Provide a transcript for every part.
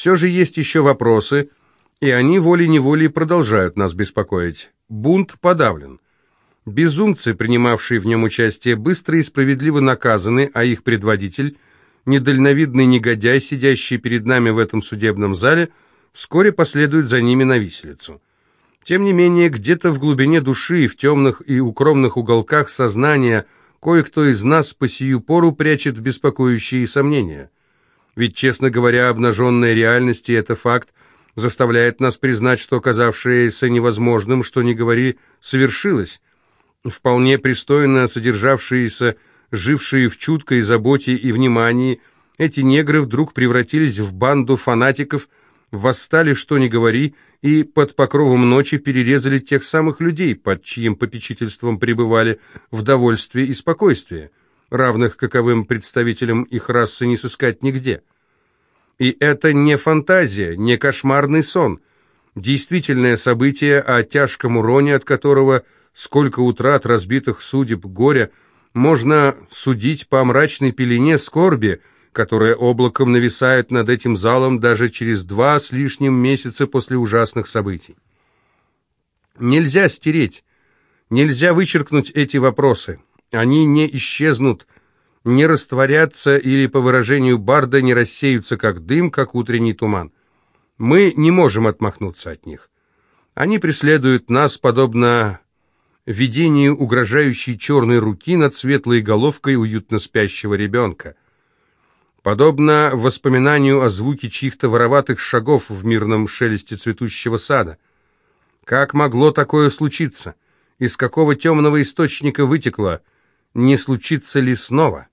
Все же есть еще вопросы, и они волей-неволей продолжают нас беспокоить. Бунт подавлен. Безумцы, принимавшие в нем участие, быстро и справедливо наказаны, а их предводитель, недальновидный негодяй, сидящий перед нами в этом судебном зале, вскоре последует за ними на виселицу. Тем не менее, где-то в глубине души, в темных и укромных уголках сознания, кое-кто из нас по сию пору прячет беспокоящие сомнения. Ведь, честно говоря, обнаженная реальность и это факт заставляет нас признать, что казавшееся невозможным, что не говори, совершилось. Вполне пристойно содержавшиеся, жившие в чуткой заботе и внимании, эти негры вдруг превратились в банду фанатиков, восстали, что ни говори, и под покровом ночи перерезали тех самых людей, под чьим попечительством пребывали в довольстве и спокойствии, равных каковым представителям их расы не сыскать нигде. И это не фантазия, не кошмарный сон, действительное событие о тяжком уроне, от которого сколько утрат разбитых судеб горя можно судить по мрачной пелене скорби, которая облаком нависает над этим залом даже через два с лишним месяца после ужасных событий. Нельзя стереть, нельзя вычеркнуть эти вопросы. Они не исчезнут, не растворятся или, по выражению Барда, не рассеются, как дым, как утренний туман. Мы не можем отмахнуться от них. Они преследуют нас, подобно видению угрожающей черной руки над светлой головкой уютно спящего ребенка подобно воспоминанию о звуке чьих-то вороватых шагов в мирном шелесте цветущего сада. Как могло такое случиться? Из какого темного источника вытекло? Не случится ли снова?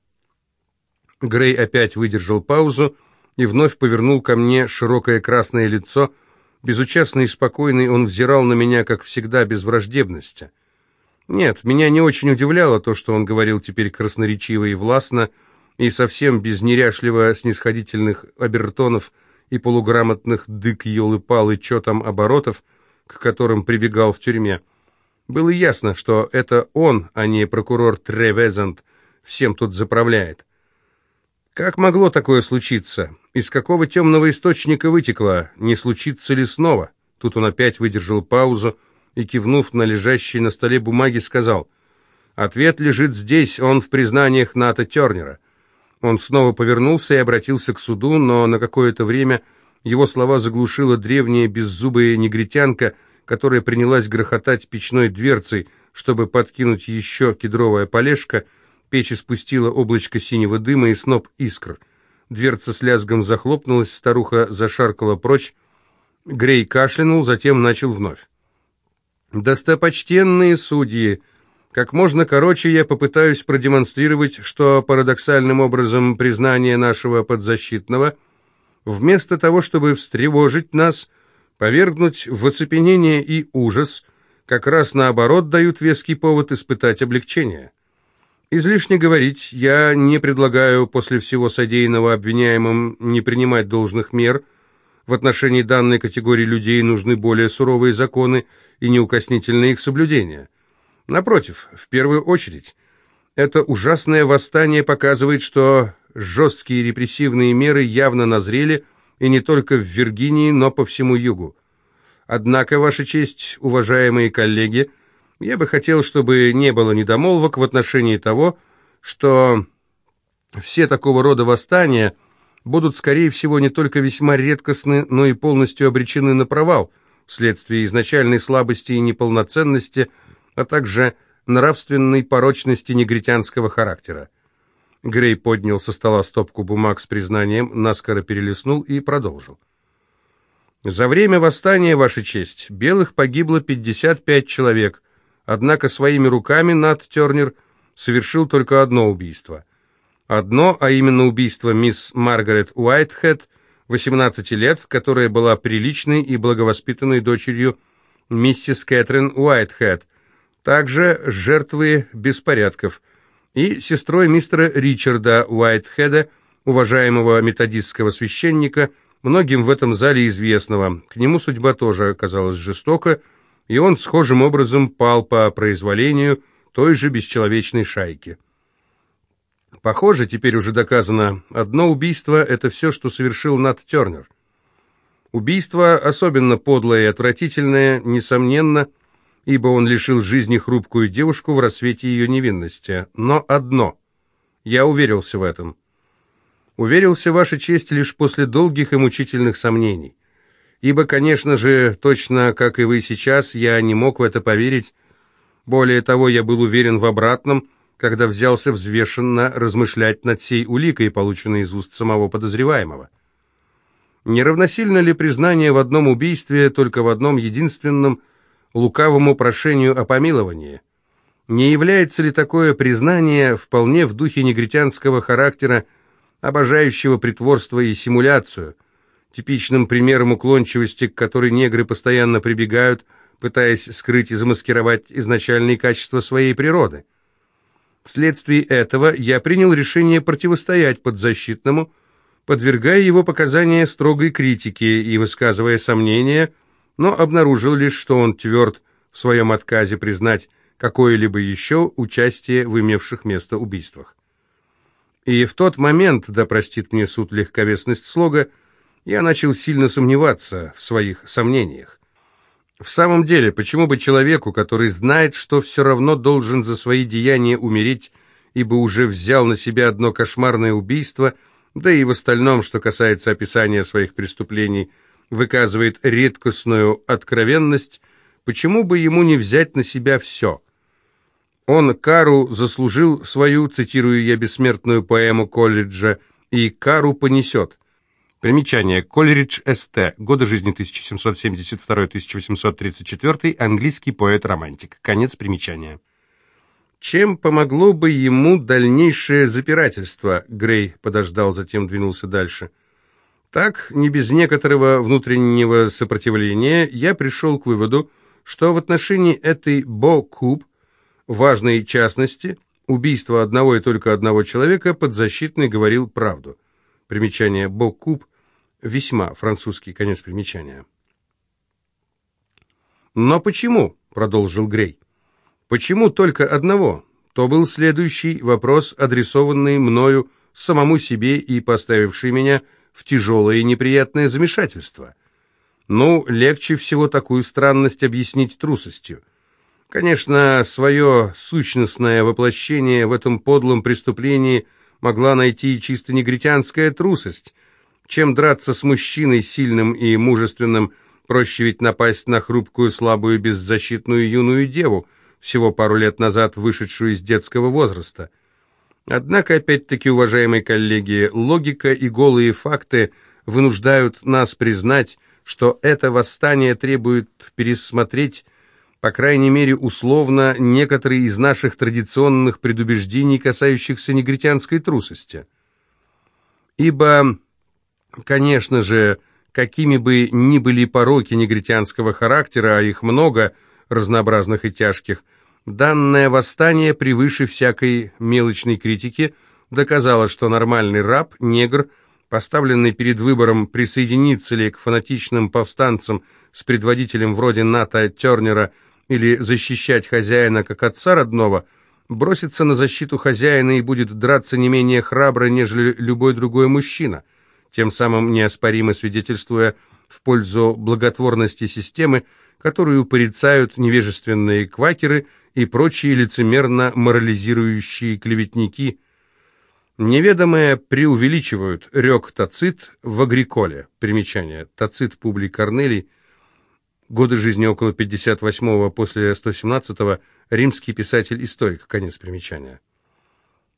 Грей опять выдержал паузу и вновь повернул ко мне широкое красное лицо. Безучастный и спокойный он взирал на меня, как всегда, без враждебности. Нет, меня не очень удивляло то, что он говорил теперь красноречиво и властно, и совсем без неряшливо снисходительных обертонов и полуграмотных дык елы-палы чё там оборотов, к которым прибегал в тюрьме. Было ясно, что это он, а не прокурор Тревезант, всем тут заправляет. Как могло такое случиться? Из какого темного источника вытекло? Не случится ли снова? Тут он опять выдержал паузу и, кивнув на лежащие на столе бумаги, сказал, «Ответ лежит здесь, он в признаниях Ната Тернера. Он снова повернулся и обратился к суду, но на какое-то время его слова заглушила древняя беззубая негритянка, которая принялась грохотать печной дверцей, чтобы подкинуть еще кедровая полежка, печь испустила облачко синего дыма и сноп искр. Дверца с лязгом захлопнулась, старуха зашаркала прочь. Грей кашлянул, затем начал вновь. «Достопочтенные судьи!» Как можно короче я попытаюсь продемонстрировать, что парадоксальным образом признание нашего подзащитного, вместо того, чтобы встревожить нас, повергнуть в оцепенение и ужас, как раз наоборот дают веский повод испытать облегчение. Излишне говорить, я не предлагаю после всего содеянного обвиняемым не принимать должных мер. В отношении данной категории людей нужны более суровые законы и неукоснительное их соблюдение. Напротив, в первую очередь, это ужасное восстание показывает, что жесткие репрессивные меры явно назрели и не только в Виргинии, но по всему югу. Однако, Ваша честь, уважаемые коллеги, я бы хотел, чтобы не было недомолвок в отношении того, что все такого рода восстания будут, скорее всего, не только весьма редкостны, но и полностью обречены на провал вследствие изначальной слабости и неполноценности – а также нравственной порочности негритянского характера. Грей поднял со стола стопку бумаг с признанием, наскоро перелистнул и продолжил. «За время восстания, Ваша честь, белых погибло 55 человек, однако своими руками Нат Тернер совершил только одно убийство. Одно, а именно убийство мисс Маргарет Уайтхед, 18 лет, которая была приличной и благовоспитанной дочерью миссис Кэтрин Уайтхед, также жертвы беспорядков, и сестрой мистера Ричарда Уайтхеда, уважаемого методистского священника, многим в этом зале известного. К нему судьба тоже оказалась жестока, и он схожим образом пал по произволению той же бесчеловечной шайки. Похоже, теперь уже доказано, одно убийство – это все, что совершил Нат Тернер. Убийство особенно подлое и отвратительное, несомненно, ибо он лишил жизни хрупкую девушку в рассвете ее невинности. Но одно. Я уверился в этом. Уверился, Ваша честь, лишь после долгих и мучительных сомнений. Ибо, конечно же, точно как и вы сейчас, я не мог в это поверить. Более того, я был уверен в обратном, когда взялся взвешенно размышлять над сей уликой, полученной из уст самого подозреваемого. Не равносильно ли признание в одном убийстве, только в одном единственном, лукавому прошению о помиловании? Не является ли такое признание вполне в духе негритянского характера, обожающего притворство и симуляцию, типичным примером уклончивости, к которой негры постоянно прибегают, пытаясь скрыть и замаскировать изначальные качества своей природы? Вследствие этого я принял решение противостоять подзащитному, подвергая его показания строгой критике и высказывая сомнения, но обнаружил лишь, что он тверд в своем отказе признать какое-либо еще участие в имевших место убийствах. И в тот момент, да простит мне суд легковесность слога, я начал сильно сомневаться в своих сомнениях. В самом деле, почему бы человеку, который знает, что все равно должен за свои деяния умереть, ибо уже взял на себя одно кошмарное убийство – да и в остальном, что касается описания своих преступлений, выказывает редкостную откровенность, почему бы ему не взять на себя все? Он кару заслужил свою, цитирую я бессмертную поэму колледжа, и кару понесет. Примечание. Колеридж С.Т. Годы жизни 1772-1834. Английский поэт-романтик. Конец примечания. Чем помогло бы ему дальнейшее запирательство? Грей подождал, затем двинулся дальше. Так, не без некоторого внутреннего сопротивления, я пришел к выводу, что в отношении этой Бо-Куб, важной частности, убийства одного и только одного человека, подзащитный говорил правду. Примечание Бо-Куб весьма французский конец примечания. «Но почему?» — продолжил Грей. Почему только одного? То был следующий вопрос, адресованный мною самому себе и поставивший меня в тяжелое и неприятное замешательство. Ну, легче всего такую странность объяснить трусостью. Конечно, свое сущностное воплощение в этом подлом преступлении могла найти и чисто негритянская трусость. Чем драться с мужчиной сильным и мужественным, проще ведь напасть на хрупкую, слабую, беззащитную юную деву, всего пару лет назад вышедшую из детского возраста. Однако, опять-таки, уважаемые коллеги, логика и голые факты вынуждают нас признать, что это восстание требует пересмотреть, по крайней мере условно, некоторые из наших традиционных предубеждений, касающихся негритянской трусости. Ибо, конечно же, какими бы ни были пороки негритянского характера, а их много – разнообразных и тяжких, данное восстание превыше всякой мелочной критики доказало, что нормальный раб, негр, поставленный перед выбором присоединиться ли к фанатичным повстанцам с предводителем вроде Ната Тернера или защищать хозяина как отца родного, бросится на защиту хозяина и будет драться не менее храбро, нежели любой другой мужчина, тем самым неоспоримо свидетельствуя в пользу благотворности системы, которую порицают невежественные квакеры и прочие лицемерно морализирующие клеветники. Неведомое преувеличивают рек Тацит в Агриколе. Примечание. Тацит Публий Корнелий. Годы жизни около 58-го, после 117-го. Римский писатель-историк. Конец примечания.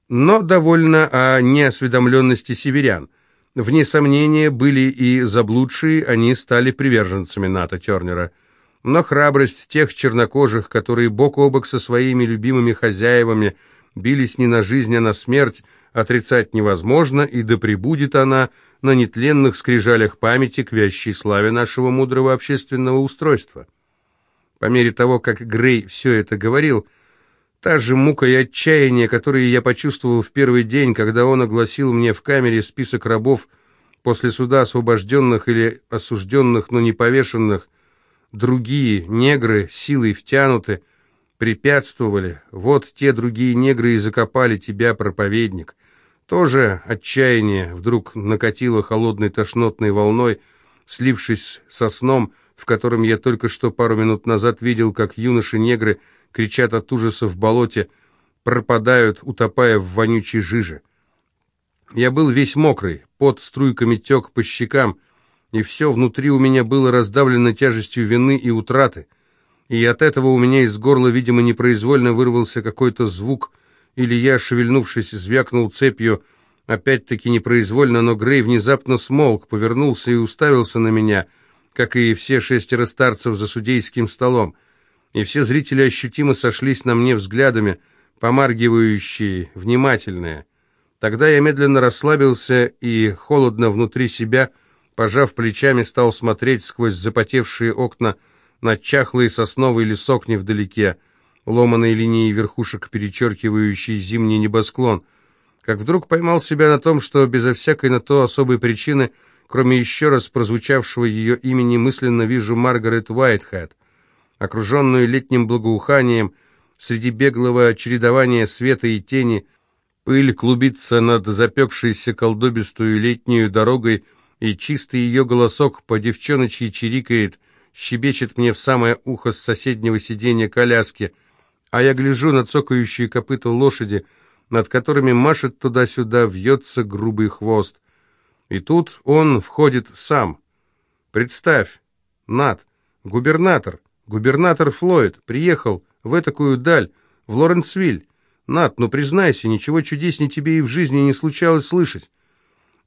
Но довольно о неосведомленности северян. Вне сомнения, были и заблудшие, они стали приверженцами НАТО Тернера – но храбрость тех чернокожих, которые бок о бок со своими любимыми хозяевами бились не на жизнь, а на смерть, отрицать невозможно, и да пребудет она на нетленных скрижалях памяти к вящей славе нашего мудрого общественного устройства. По мере того, как Грей все это говорил, та же мука и отчаяние, которые я почувствовал в первый день, когда он огласил мне в камере список рабов после суда освобожденных или осужденных, но не повешенных, другие негры, силой втянуты, препятствовали. Вот те другие негры и закопали тебя, проповедник. Тоже отчаяние вдруг накатило холодной тошнотной волной, слившись со сном, в котором я только что пару минут назад видел, как юноши-негры кричат от ужаса в болоте, пропадают, утопая в вонючей жиже. Я был весь мокрый, под струйками тек по щекам, и все внутри у меня было раздавлено тяжестью вины и утраты. И от этого у меня из горла, видимо, непроизвольно вырвался какой-то звук, или я, шевельнувшись, звякнул цепью, опять-таки непроизвольно, но Грей внезапно смолк, повернулся и уставился на меня, как и все шестеро старцев за судейским столом. И все зрители ощутимо сошлись на мне взглядами, помаргивающие, внимательные. Тогда я медленно расслабился и, холодно внутри себя, пожав плечами, стал смотреть сквозь запотевшие окна на чахлый сосновый лесок невдалеке, ломаной линией верхушек, перечеркивающий зимний небосклон, как вдруг поймал себя на том, что безо всякой на то особой причины, кроме еще раз прозвучавшего ее имени, мысленно вижу Маргарет Уайтхед, окруженную летним благоуханием, среди беглого чередования света и тени – Пыль клубится над запекшейся колдобистую летнюю дорогой, и чистый ее голосок по девчоночьи чирикает, щебечет мне в самое ухо с соседнего сиденья коляски, а я гляжу на цокающие копыта лошади, над которыми машет туда-сюда, вьется грубый хвост. И тут он входит сам. Представь, Над, губернатор, губернатор Флойд, приехал в такую даль, в Лоренсвиль, Над, ну признайся, ничего чудеснее тебе и в жизни не случалось слышать.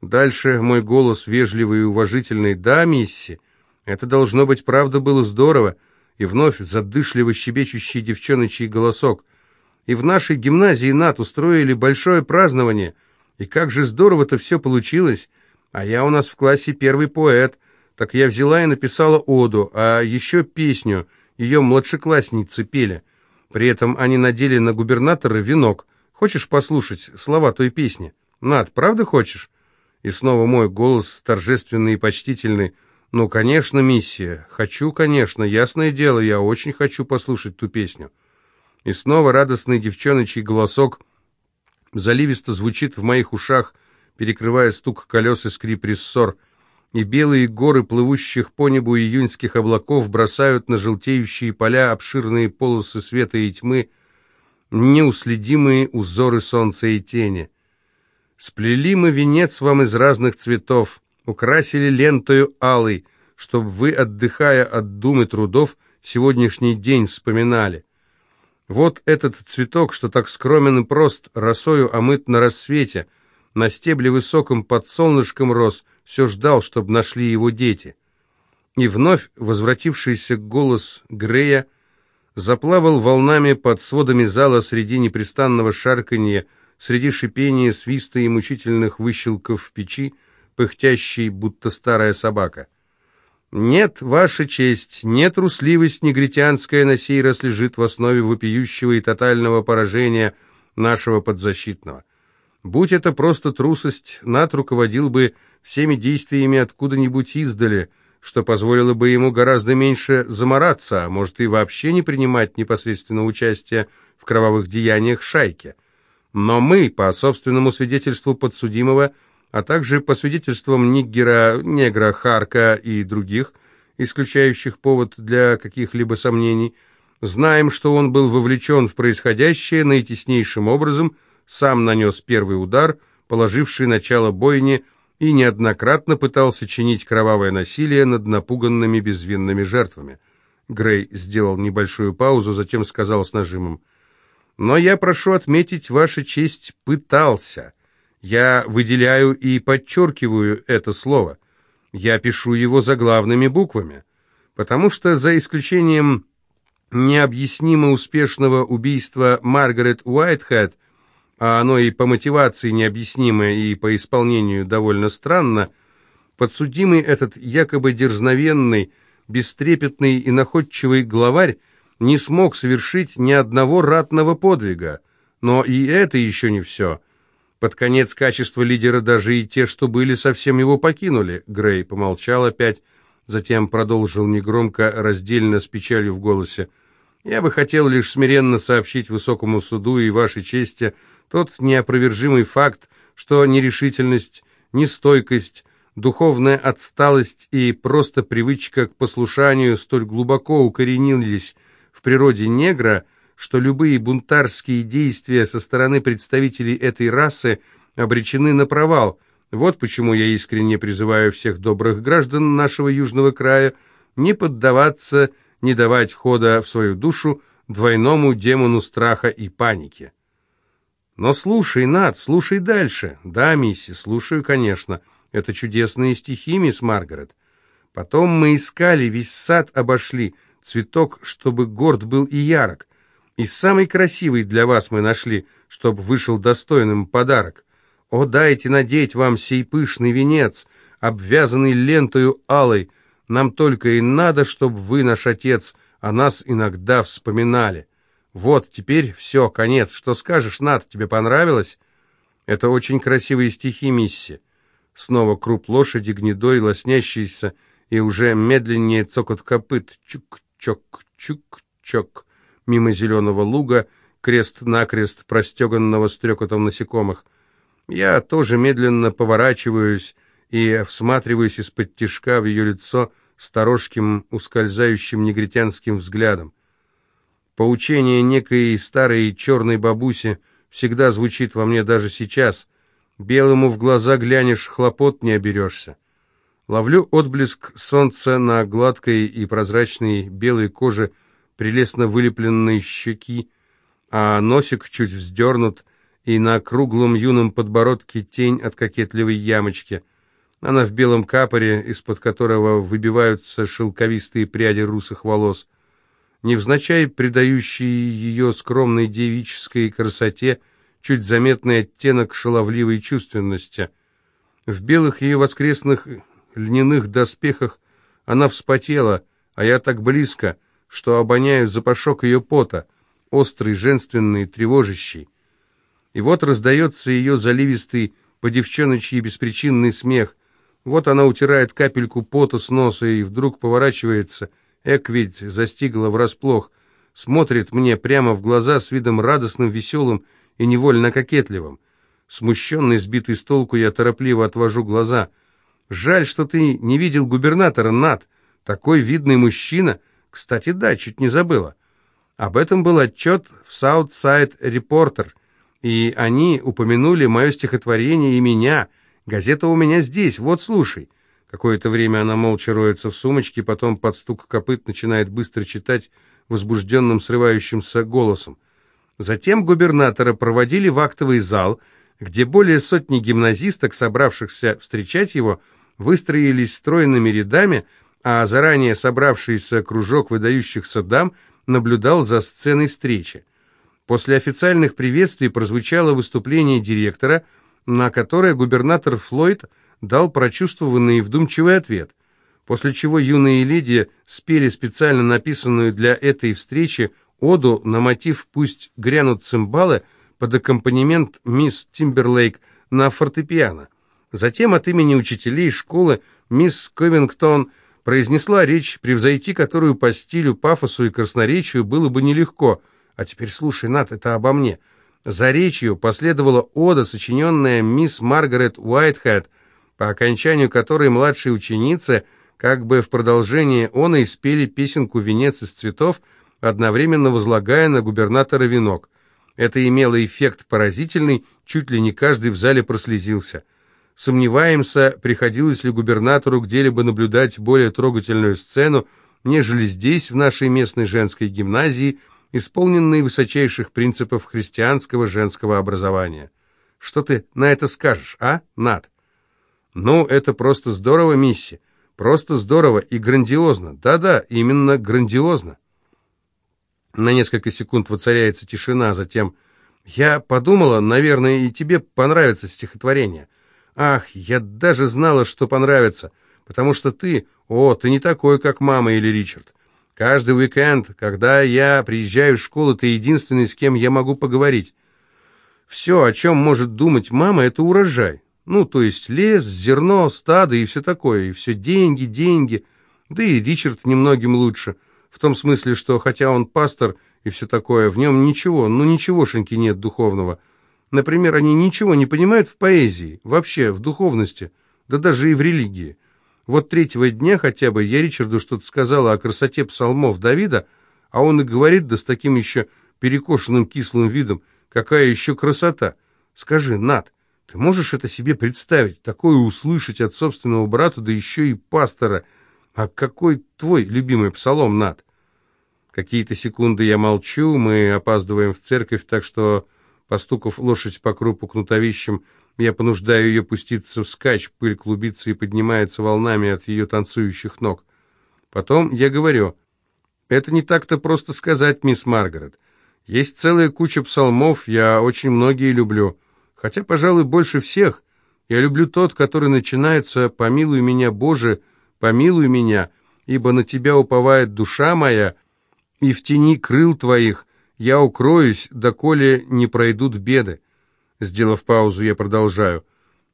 Дальше мой голос вежливый и уважительный. Да, мисси, это должно быть правда было здорово. И вновь задышливо щебечущий девчоночий голосок. И в нашей гимназии НАТ устроили большое празднование. И как же здорово-то все получилось. А я у нас в классе первый поэт. Так я взяла и написала оду, а еще песню. Ее младшеклассницы пели. При этом они надели на губернатора венок. Хочешь послушать слова той песни? Над, правда хочешь? И снова мой голос, торжественный и почтительный. Ну, конечно, миссия. Хочу, конечно. Ясное дело, я очень хочу послушать ту песню. И снова радостный девчоночий голосок заливисто звучит в моих ушах, перекрывая стук колес и скрип рессор — и белые горы плывущих по небу июньских облаков бросают на желтеющие поля обширные полосы света и тьмы, неуследимые узоры солнца и тени. Сплели мы венец вам из разных цветов, украсили лентою алой, чтобы вы, отдыхая от дум и трудов, сегодняшний день вспоминали. Вот этот цветок, что так скромен и прост, росою омыт на рассвете, на стебле высоком под солнышком рос — все ждал, чтобы нашли его дети. И вновь возвратившийся голос Грея заплавал волнами под сводами зала среди непрестанного шарканья, среди шипения, свиста и мучительных выщелков в печи, пыхтящей, будто старая собака. Нет, ваша честь, нет трусливость негритянская на сей раз лежит в основе вопиющего и тотального поражения нашего подзащитного. Будь это просто трусость, Нат руководил бы всеми действиями откуда-нибудь издали, что позволило бы ему гораздо меньше замораться, а может и вообще не принимать непосредственно участие в кровавых деяниях шайки. Но мы, по собственному свидетельству подсудимого, а также по свидетельствам Ниггера, Негра, Харка и других, исключающих повод для каких-либо сомнений, знаем, что он был вовлечен в происходящее наитеснейшим образом, сам нанес первый удар, положивший начало бойне, и неоднократно пытался чинить кровавое насилие над напуганными безвинными жертвами. Грей сделал небольшую паузу, затем сказал с нажимом, «Но я прошу отметить, Ваша честь пытался. Я выделяю и подчеркиваю это слово. Я пишу его заглавными буквами, потому что за исключением необъяснимо успешного убийства Маргарет Уайтхед а оно и по мотивации необъяснимое, и по исполнению довольно странно, подсудимый этот якобы дерзновенный, бестрепетный и находчивый главарь не смог совершить ни одного ратного подвига. Но и это еще не все. Под конец качества лидера даже и те, что были, совсем его покинули. Грей помолчал опять, затем продолжил негромко, раздельно, с печалью в голосе. «Я бы хотел лишь смиренно сообщить высокому суду и вашей чести, тот неопровержимый факт, что нерешительность, нестойкость, духовная отсталость и просто привычка к послушанию столь глубоко укоренились в природе негра, что любые бунтарские действия со стороны представителей этой расы обречены на провал. Вот почему я искренне призываю всех добрых граждан нашего южного края не поддаваться, не давать хода в свою душу двойному демону страха и паники. Но слушай, Над, слушай дальше. Да, мисси, слушаю, конечно. Это чудесные стихи, мисс Маргарет. Потом мы искали, весь сад обошли, цветок, чтобы горд был и ярок. И самый красивый для вас мы нашли, чтобы вышел достойным подарок. О, дайте надеть вам сей пышный венец, обвязанный лентою алой. Нам только и надо, чтобы вы, наш отец, о нас иногда вспоминали. Вот, теперь все, конец. Что скажешь, Над, тебе понравилось? Это очень красивые стихи, мисси. Снова круп лошади, гнедой, лоснящийся, и уже медленнее цокот копыт. Чук-чок-чук-чок. Мимо зеленого луга, крест-накрест, простеганного стрекотом насекомых. Я тоже медленно поворачиваюсь и всматриваюсь из-под тишка в ее лицо сторожким, ускользающим негритянским взглядом. Поучение некой старой черной бабуси всегда звучит во мне даже сейчас. Белому в глаза глянешь, хлопот не оберешься. Ловлю отблеск солнца на гладкой и прозрачной белой коже прелестно вылепленной щеки, а носик чуть вздернут, и на круглом юном подбородке тень от кокетливой ямочки. Она в белом капоре, из-под которого выбиваются шелковистые пряди русых волос невзначай придающий ее скромной девической красоте чуть заметный оттенок шаловливой чувственности. В белых ее воскресных льняных доспехах она вспотела, а я так близко, что обоняю запашок ее пота, острый, женственный, тревожащий. И вот раздается ее заливистый, по девчоночьи беспричинный смех. Вот она утирает капельку пота с носа и вдруг поворачивается — Эк ведь застигла врасплох, смотрит мне прямо в глаза с видом радостным, веселым и невольно кокетливым. Смущенный, сбитый с толку, я торопливо отвожу глаза. «Жаль, что ты не видел губернатора, Над. Такой видный мужчина. Кстати, да, чуть не забыла. Об этом был отчет в Southside Reporter, и они упомянули мое стихотворение и меня. Газета у меня здесь, вот слушай». Какое-то время она молча роется в сумочке, потом под стук копыт начинает быстро читать возбужденным срывающимся голосом. Затем губернатора проводили в актовый зал, где более сотни гимназисток, собравшихся встречать его, выстроились стройными рядами, а заранее собравшийся кружок выдающихся дам наблюдал за сценой встречи. После официальных приветствий прозвучало выступление директора, на которое губернатор Флойд – дал прочувствованный и вдумчивый ответ, после чего юные леди спели специально написанную для этой встречи оду на мотив «Пусть грянут цимбалы» под аккомпанемент мисс Тимберлейк на фортепиано. Затем от имени учителей школы мисс Ковингтон произнесла речь, превзойти которую по стилю, пафосу и красноречию было бы нелегко. А теперь слушай, Нат, это обо мне. За речью последовала ода, сочиненная мисс Маргарет Уайтхед, по окончанию которой младшие ученицы, как бы в продолжение он и спели песенку «Венец из цветов», одновременно возлагая на губернатора венок. Это имело эффект поразительный, чуть ли не каждый в зале прослезился. Сомневаемся, приходилось ли губернатору где-либо наблюдать более трогательную сцену, нежели здесь, в нашей местной женской гимназии, исполненной высочайших принципов христианского женского образования. Что ты на это скажешь, а, Над? «Ну, это просто здорово, Мисси. Просто здорово и грандиозно. Да-да, именно грандиозно». На несколько секунд воцаряется тишина, затем... «Я подумала, наверное, и тебе понравится стихотворение. Ах, я даже знала, что понравится, потому что ты... О, ты не такой, как мама или Ричард. Каждый уикенд, когда я приезжаю в школу, ты единственный, с кем я могу поговорить. Все, о чем может думать мама, это урожай. Ну, то есть лес, зерно, стадо и все такое, и все деньги, деньги. Да и Ричард немногим лучше, в том смысле, что хотя он пастор и все такое, в нем ничего, ну ничегошеньки нет духовного. Например, они ничего не понимают в поэзии, вообще в духовности. да даже и в религии. Вот третьего дня хотя бы я Ричарду что-то сказала о красоте псалмов Давида, а он и говорит, да с таким еще перекошенным кислым видом, какая еще красота. Скажи, Над, ты можешь это себе представить, такое услышать от собственного брата, да еще и пастора? А какой твой любимый псалом, Над? Какие-то секунды я молчу, мы опаздываем в церковь, так что, постукав лошадь по крупу кнутовищем, я понуждаю ее пуститься в скач, пыль клубится и поднимается волнами от ее танцующих ног. Потом я говорю, это не так-то просто сказать, мисс Маргарет. Есть целая куча псалмов, я очень многие люблю. Хотя, пожалуй, больше всех. Я люблю тот, который начинается «Помилуй меня, Боже, помилуй меня, ибо на Тебя уповает душа моя, и в тени крыл Твоих я укроюсь, доколе не пройдут беды». Сделав паузу, я продолжаю.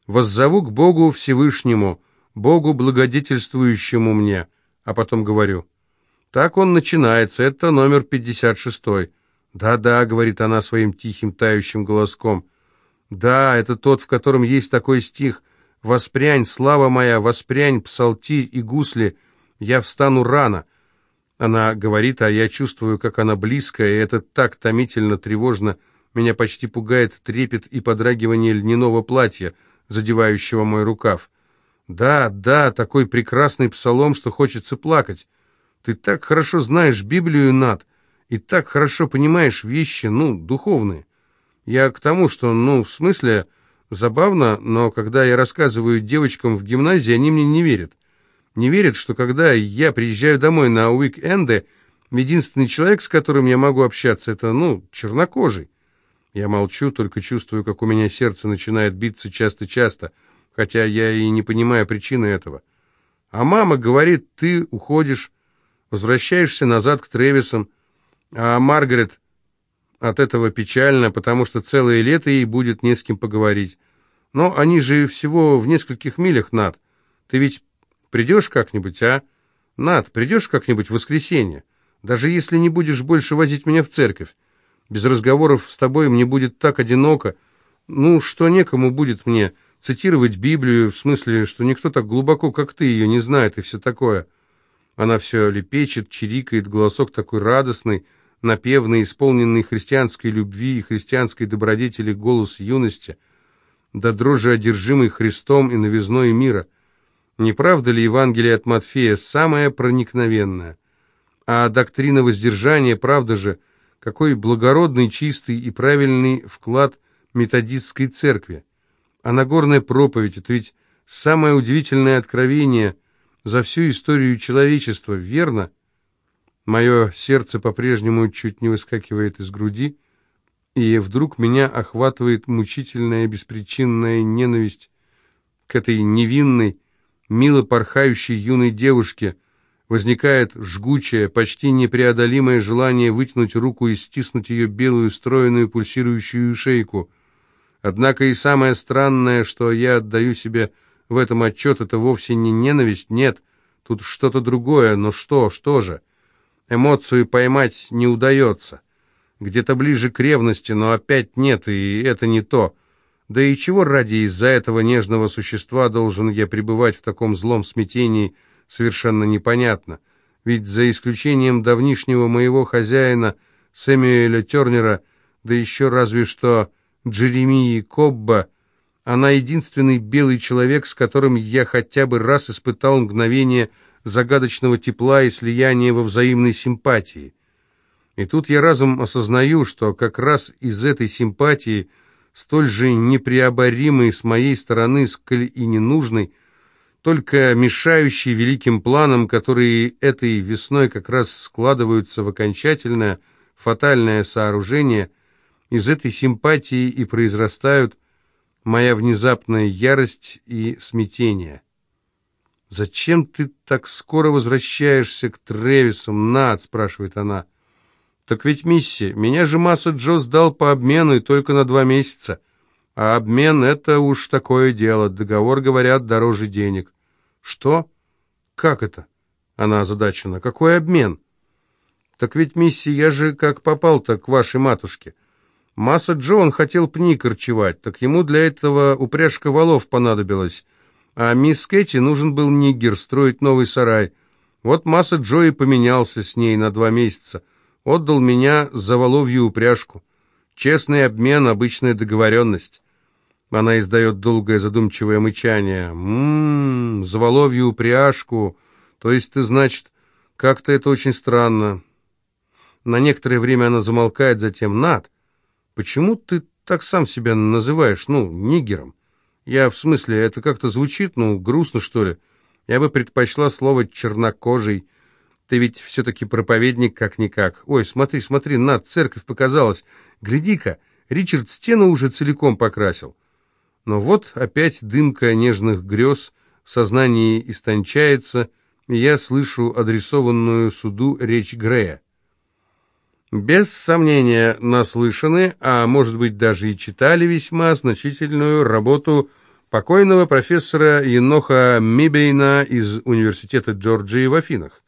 «Воззову к Богу Всевышнему, Богу благодетельствующему мне». А потом говорю. Так он начинается, это номер 56. «Да-да», — говорит она своим тихим, тающим голоском. «Да, это тот, в котором есть такой стих. «Воспрянь, слава моя, воспрянь, псалтирь и гусли, я встану рано». Она говорит, а я чувствую, как она близко, и это так томительно, тревожно. Меня почти пугает трепет и подрагивание льняного платья, задевающего мой рукав. Да, да, такой прекрасный псалом, что хочется плакать. Ты так хорошо знаешь Библию, Над, и так хорошо понимаешь вещи, ну, духовные. Я к тому, что, ну, в смысле, забавно, но когда я рассказываю девочкам в гимназии, они мне не верят. Не верят, что когда я приезжаю домой на уик-энды, единственный человек, с которым я могу общаться, это, ну, чернокожий. Я молчу, только чувствую, как у меня сердце начинает биться часто-часто, хотя я и не понимаю причины этого. А мама говорит, ты уходишь, возвращаешься назад к Тревисам, а Маргарет от этого печально, потому что целое лето ей будет не с кем поговорить. Но они же всего в нескольких милях, Над. Ты ведь придешь как-нибудь, а? Над, придешь как-нибудь в воскресенье? Даже если не будешь больше возить меня в церковь. Без разговоров с тобой мне будет так одиноко. Ну, что некому будет мне цитировать Библию, в смысле, что никто так глубоко, как ты, ее не знает и все такое. Она все лепечет, чирикает, голосок такой радостный, напевный, исполненный христианской любви и христианской добродетели голос юности, до дрожи одержимый Христом и новизной мира. Не правда ли Евангелие от Матфея самое проникновенное? А доктрина воздержания, правда же, какой благородный, чистый и правильный вклад методистской церкви. А Нагорная проповедь – это ведь самое удивительное откровение за всю историю человечества, верно – Мое сердце по-прежнему чуть не выскакивает из груди, и вдруг меня охватывает мучительная беспричинная ненависть к этой невинной, мило порхающей юной девушке. Возникает жгучее, почти непреодолимое желание вытянуть руку и стиснуть ее белую, стройную, пульсирующую шейку. Однако и самое странное, что я отдаю себе в этом отчет, это вовсе не ненависть, нет, тут что-то другое, но что, что же? Эмоцию поймать не удается. Где-то ближе к ревности, но опять нет, и это не то. Да и чего ради из-за этого нежного существа должен я пребывать в таком злом смятении, совершенно непонятно. Ведь за исключением давнишнего моего хозяина, Сэмюэля Тернера, да еще разве что Джеремии Кобба, она единственный белый человек, с которым я хотя бы раз испытал мгновение загадочного тепла и слияния во взаимной симпатии. И тут я разом осознаю, что как раз из этой симпатии, столь же непреоборимой с моей стороны, сколь и ненужной, только мешающей великим планам, которые этой весной как раз складываются в окончательное фатальное сооружение, из этой симпатии и произрастают моя внезапная ярость и смятение. «Зачем ты так скоро возвращаешься к Тревисам, Над?» – спрашивает она. «Так ведь миссия. Меня же Масса Джо сдал по обмену и только на два месяца. А обмен – это уж такое дело. Договор, говорят, дороже денег». «Что? Как это?» Она озадачена. «Какой обмен?» «Так ведь, миссия, я же как попал-то к вашей матушке. Масса Джо, он хотел пни корчевать, так ему для этого упряжка валов понадобилась». А мисс Кэти нужен был нигер, строить новый сарай. Вот масса Джои поменялся с ней на два месяца. Отдал меня за воловью упряжку. Честный обмен, обычная договоренность. Она издает долгое задумчивое мычание. «Ммм, за воловью упряжку. То есть ты, значит, как-то это очень странно». На некоторое время она замолкает, затем «Над, почему ты так сам себя называешь, ну, нигером?» Я, в смысле, это как-то звучит, ну, грустно, что ли. Я бы предпочла слово «чернокожий». Ты ведь все-таки проповедник как-никак. Ой, смотри, смотри, над, церковь показалась. Гляди-ка, Ричард стену уже целиком покрасил. Но вот опять дымка нежных грез в сознании истончается, и я слышу адресованную суду речь Грея. Без сомнения наслышаны, а может быть даже и читали весьма значительную работу покойного профессора Еноха Мибейна из Университета Джорджии в Афинах.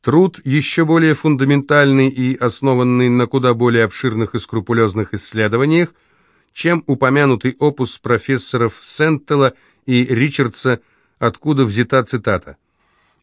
Труд еще более фундаментальный и основанный на куда более обширных и скрупулезных исследованиях, чем упомянутый опус профессоров Сентела и Ричардса, откуда взята цитата.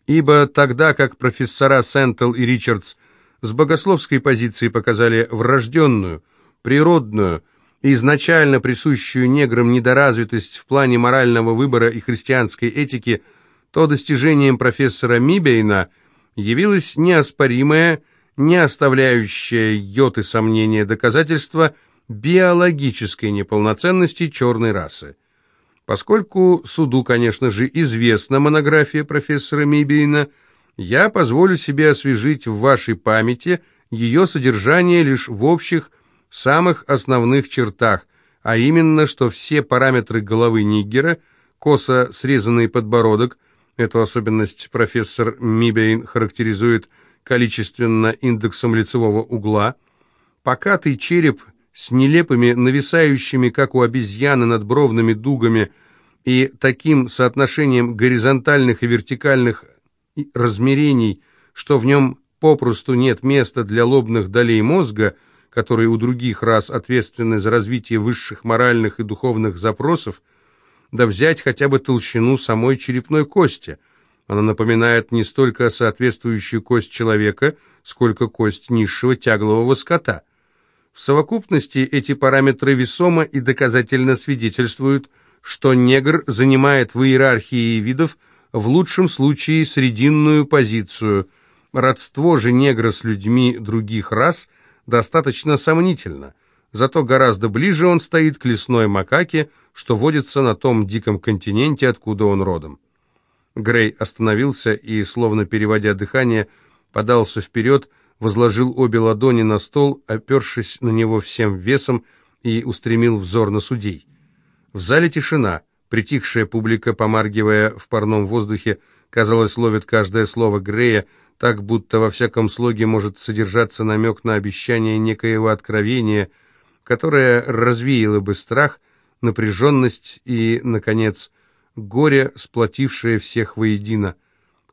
Ибо тогда как профессора Сентел и Ричардс с богословской позиции показали врожденную, природную, изначально присущую неграм недоразвитость в плане морального выбора и христианской этики, то достижением профессора Мибейна явилось неоспоримое, не оставляющее йоты сомнения доказательство биологической неполноценности черной расы. Поскольку суду, конечно же, известна монография профессора Мибейна, я позволю себе освежить в вашей памяти ее содержание лишь в общих, самых основных чертах, а именно, что все параметры головы Ниггера, косо срезанный подбородок, эту особенность профессор Мибейн характеризует количественно индексом лицевого угла, покатый череп с нелепыми, нависающими, как у обезьяны, надбровными дугами и таким соотношением горизонтальных и вертикальных размерений, что в нем попросту нет места для лобных долей мозга, которые у других рас ответственны за развитие высших моральных и духовных запросов, да взять хотя бы толщину самой черепной кости. Она напоминает не столько соответствующую кость человека, сколько кость низшего тяглового скота. В совокупности эти параметры весомо и доказательно свидетельствуют, что негр занимает в иерархии видов – в лучшем случае срединную позицию. Родство же негра с людьми других рас достаточно сомнительно, зато гораздо ближе он стоит к лесной макаке, что водится на том диком континенте, откуда он родом. Грей остановился и, словно переводя дыхание, подался вперед, возложил обе ладони на стол, опершись на него всем весом и устремил взор на судей. В зале тишина — Притихшая публика, помаргивая в парном воздухе, казалось, ловит каждое слово Грея, так будто во всяком слоге может содержаться намек на обещание некоего откровения, которое развеяло бы страх, напряженность и, наконец, горе, сплотившее всех воедино,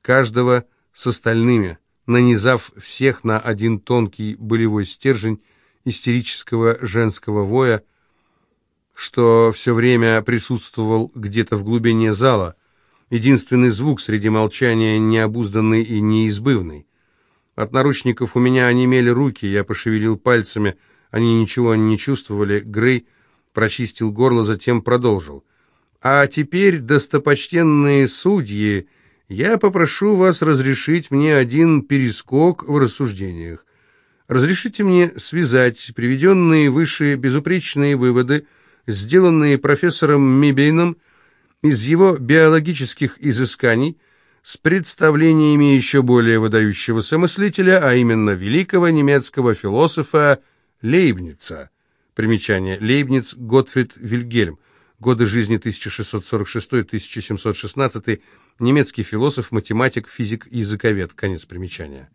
каждого с остальными, нанизав всех на один тонкий болевой стержень истерического женского воя, что все время присутствовал где-то в глубине зала, единственный звук среди молчания необузданный и неизбывный. От наручников у меня онемели руки, я пошевелил пальцами, они ничего не чувствовали. Грей прочистил горло, затем продолжил. «А теперь, достопочтенные судьи, я попрошу вас разрешить мне один перескок в рассуждениях. Разрешите мне связать приведенные выше безупречные выводы сделанные профессором Мибейном из его биологических изысканий с представлениями еще более выдающегося мыслителя, а именно великого немецкого философа Лейбница. Примечание. Лейбниц Готфрид Вильгельм. Годы жизни 1646-1716. Немецкий философ, математик, физик, языковед. Конец примечания.